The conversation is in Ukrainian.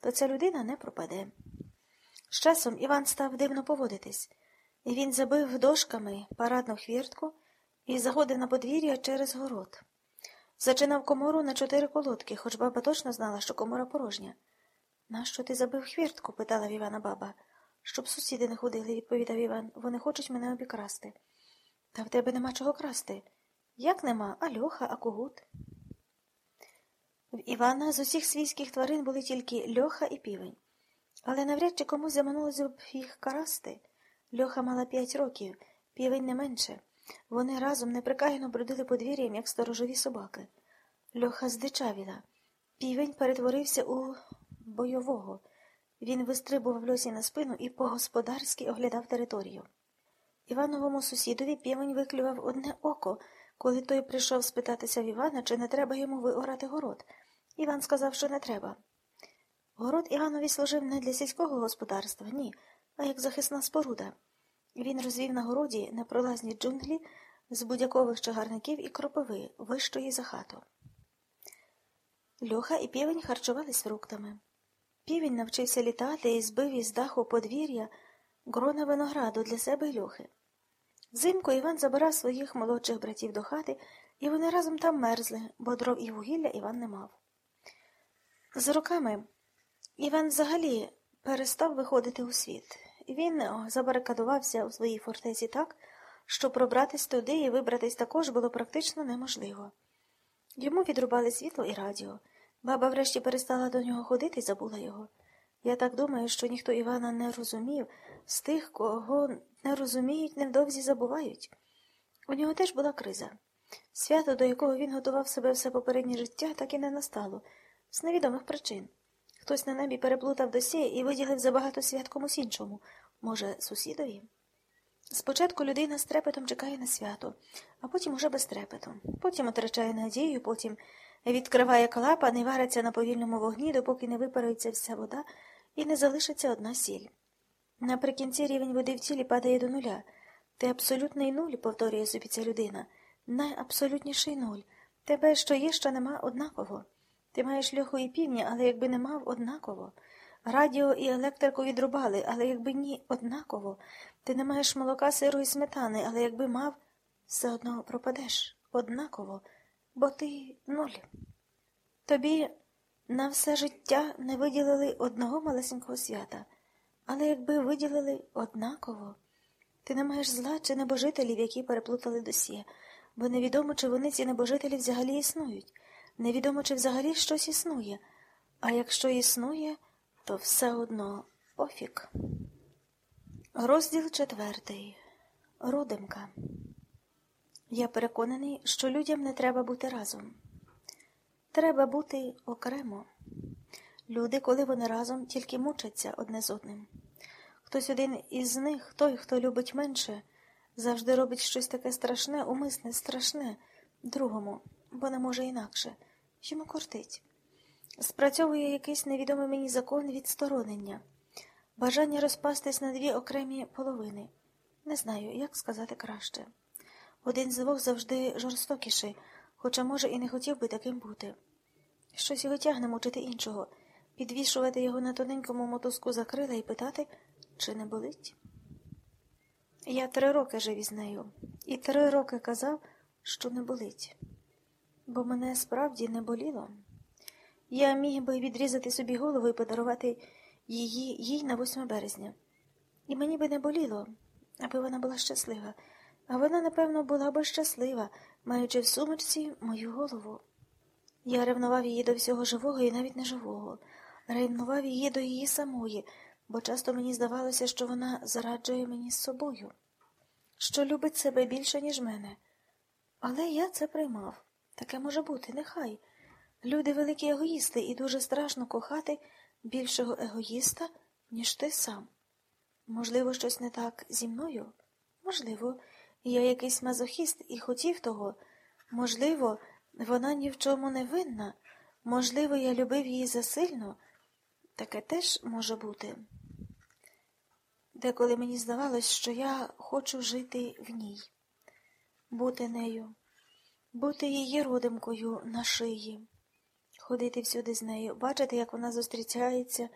то ця людина не пропаде. З часом Іван став дивно поводитись, і він забив дошками парадну хвіртку і заходив на подвір'я через город. Зачинав комору на чотири колодки, хоч баба точно знала, що комора порожня. Нащо ти забив хвіртку? питала в Івана баба. Щоб сусіди не ходили, відповідав Іван. Вони хочуть мене обікрасти. Та в тебе нема чого красти. Як нема, а льоха, а когут. В Івана з усіх свійських тварин були тільки льоха і півень. Але навряд чи комусь заманулося б їх карасти. Льоха мала п'ять років, півень не менше. Вони разом неприкаяно бродили подвір'ям, як сторожові собаки. Льоха здичавіла. Півень перетворився у бойового. Він вистрибував льосі на спину і по-господарськи оглядав територію. Івановому сусідові півень виклював одне око, коли той прийшов спитатися в Івана, чи не треба йому виорати город. Іван сказав, що не треба. Город Іванові служив не для сільського господарства, ні, а як захисна споруда. Він розвів на городі непролазні джунглі з будякових чагарників і кропиви, вищої за хату. Льоха і півень харчувались фруктами. Півень навчився літати і збив із даху подвір'я грона винограду для себе й льохи. Взимку Іван забирав своїх молодших братів до хати, і вони разом там мерзли, бо дров і вугілля Іван не мав. З роками Іван взагалі перестав виходити у світ. Він забарикадувався у своїй фортеці так, що пробратись туди і вибратись також було практично неможливо. Йому відрубали світло і радіо. Баба врешті перестала до нього ходити і забула його. Я так думаю, що ніхто Івана не розумів, з тих, кого не розуміють, невдовзі забувають. У нього теж була криза. Свято, до якого він готував себе все попереднє життя, так і не настало, з невідомих причин. Хтось на небі переплутав досі і виділив забагато свят комусь іншому, може, сусідові. Спочатку людина з трепетом чекає на свято, а потім уже без трепету. Потім втрачає надію, потім відкриває клапан і вариться на повільному вогні, допоки не випарується вся вода і не залишиться одна сіль. Наприкінці рівень води в тілі падає до нуля. Ти абсолютний нуль, повторює собі ця людина, найабсолютніший нуль. Тебе, що є, що нема однаково. Ти маєш льоху і півня, але якби не мав однаково. Радіо і електрику відрубали, але якби ні, однаково. Ти не маєш молока, сиру і сметани, але якби мав, все одно пропадеш однаково, бо ти нуль. Тобі на все життя не виділили одного малесенького свята, але якби виділили однаково, ти не маєш зла чи небожителів, які переплутали досі, бо невідомо, чи вони ці небожителі взагалі існують. Невідомо, чи взагалі щось існує, а якщо існує, то все одно пофік. Розділ четвертий. Рудимка. Я переконаний, що людям не треба бути разом. Треба бути окремо. Люди, коли вони разом, тільки мучаться одне з одним. Хтось один із них, той, хто любить менше, завжди робить щось таке страшне, умисне, страшне, другому, бо не може інакше. Йому кортить. Спрацьовує якийсь невідомий мені закон відсторонення, бажання розпастись на дві окремі половини. Не знаю, як сказати краще. Один з двох завжди жорстокіший, хоча, може, і не хотів би таким бути. Щось його тягне мучити іншого, підвішувати його на тоненькому мотузку за крила і питати, чи не болить. Я три роки жив із нею, і три роки казав, що не болить бо мене справді не боліло. Я міг би відрізати собі голову і подарувати її їй на 8 березня. І мені би не боліло, аби вона була щаслива, а вона, напевно, була би щаслива, маючи в сумочці мою голову. Я ревнував її до всього живого і навіть неживого, ревнував її до її самої, бо часто мені здавалося, що вона зараджує мені з собою, що любить себе більше, ніж мене. Але я це приймав. Таке може бути, нехай. Люди великі егоїсти, і дуже страшно кохати більшого егоїста, ніж ти сам. Можливо, щось не так зі мною? Можливо, я якийсь мазохіст і хотів того. Можливо, вона ні в чому не винна. Можливо, я любив її засильно. Таке теж може бути. Деколи мені здавалось, що я хочу жити в ній, бути нею бути її родимкою на шиї. ходити всюди з нею, бачити, як вона зустрічається